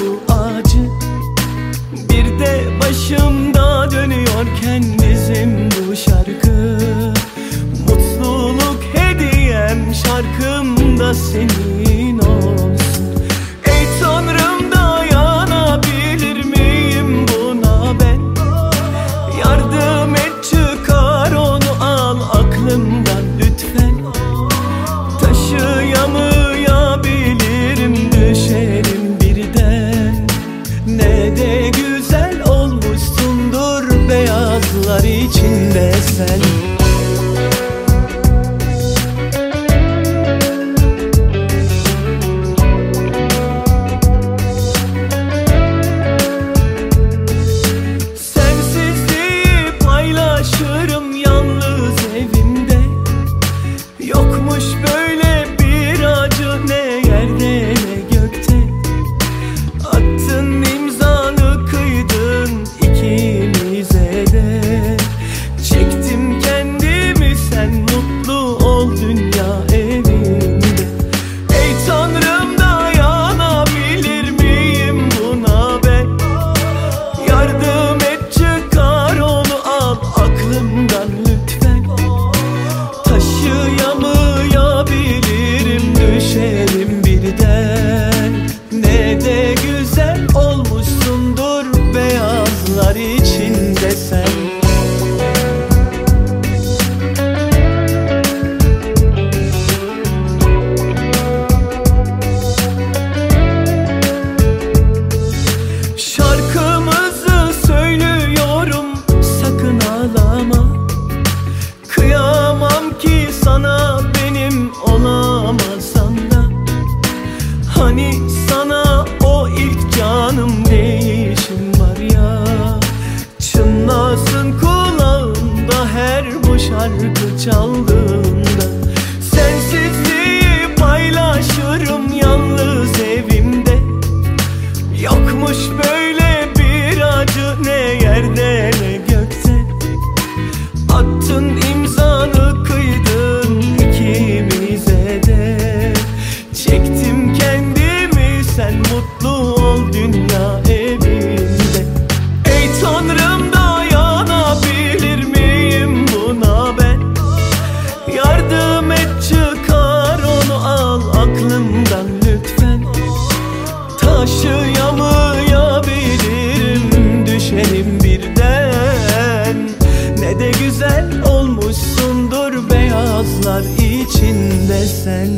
bu acı. Bir de başımda dönüyorken bizim bu şarkı. Mutluluk hediyem şarkımda senin. Sırlar içinde sen Hani sana o ilk canım ne işim var ya? Çınlasın kulağımda her bu şarkı çaldığım içinde sen.